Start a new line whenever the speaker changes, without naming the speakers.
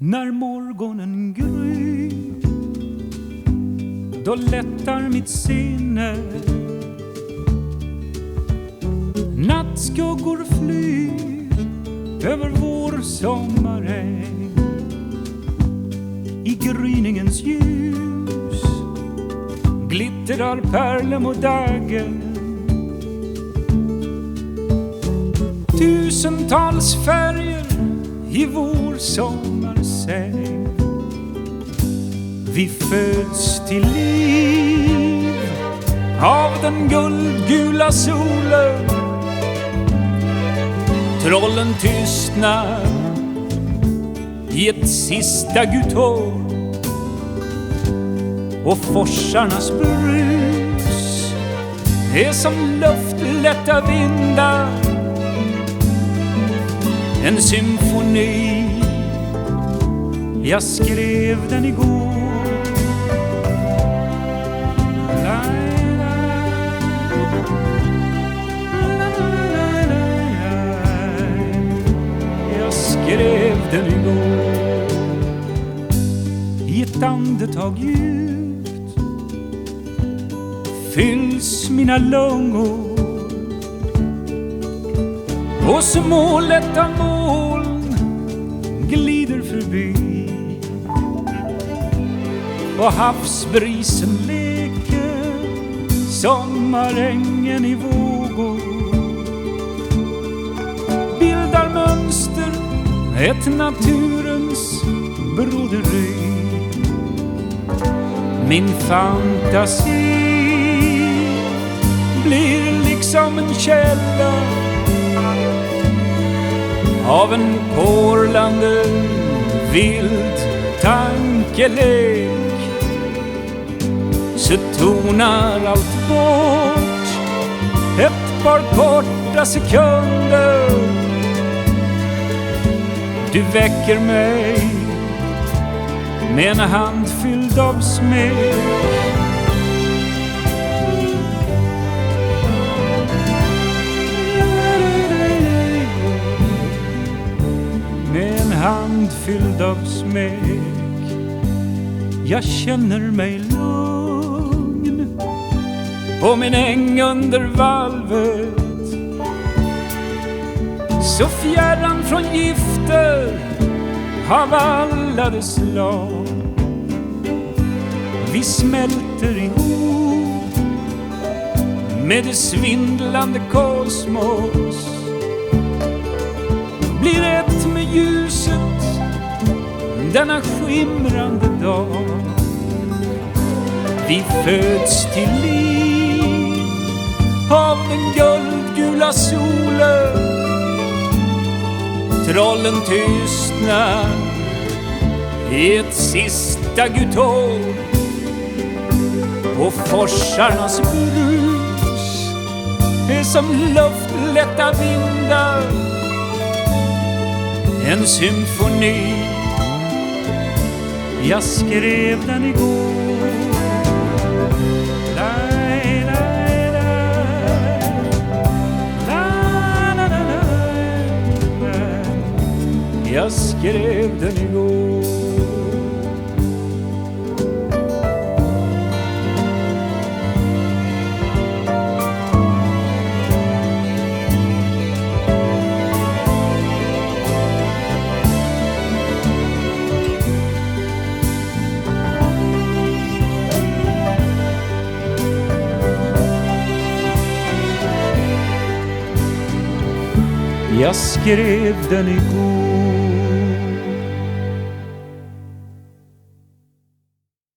När morgonen gryr Då lättar mitt sinne. Nattskuggor flyr Över vår sommaräng I gryningens ljus Glittrar pärlem och Tusentals färger i vår sig. Vi föds till liv av den guldgula solen. Trollen tystnar i ett sista gutår och forsarnas brus är som luftlätta vindar. En symfoni jag skrev den igår Jag skrev den igår I ett andetag djupt fylls mina lungor och små lätta mål. Och havsbrisen leker sommarängen i vågor bildar mönster ett naturens broderi min fantasi blir liksom en källa av en porlande vild tankelek så tonar allt bort. Ett par korta sekunder. Du väcker mig med en hand fylld av smek med en hand fylld av smek. Jag känner mig lugn på min äng under valvet. Så fjärran från gifter av alla de slag. Vi smälter ihop med det svindlande kosmos. Blir ett med ljuset denna skimrande dag. Vi föds till liv av den guldgula solen. Trollen tystnar i ett sista gutår och forsarnas brus är som luftlätta vindar. En symfoni. Jag skrev den igår. Jag skrev den igår Jag skrev den igår